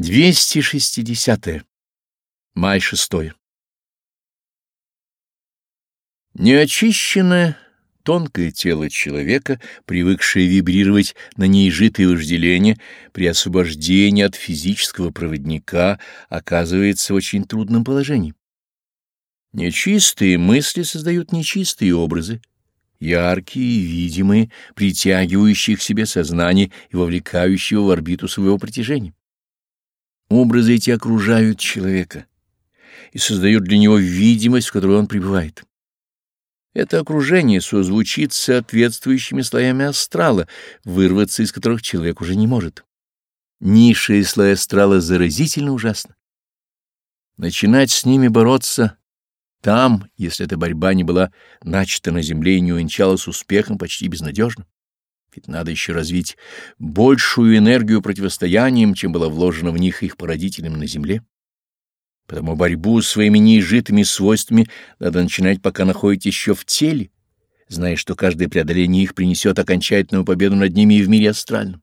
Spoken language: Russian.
260. -е. Май 6. Неочищенное тонкое тело человека, привыкшее вибрировать на неизжитые вожделения, при освобождении от физического проводника оказывается в очень трудном положении. Нечистые мысли создают нечистые образы, яркие и видимые, притягивающие к себе сознание и вовлекающие в орбиту своего притяжения. Образы эти окружают человека и создают для него видимость, в которой он пребывает. Это окружение созвучит с соответствующими слоями астрала, вырваться из которых человек уже не может. Низшие слои астрала заразительно ужасно. Начинать с ними бороться там, если эта борьба не была начата на земле и не увенчалась успехом, почти безнадежно. Ведь надо еще развить большую энергию противостоянием, чем было вложено в них их породителям на земле. Потому борьбу с своими неизжитыми свойствами надо начинать, пока находитесь еще в теле, зная, что каждое преодоление их принесет окончательную победу над ними и в мире астральном.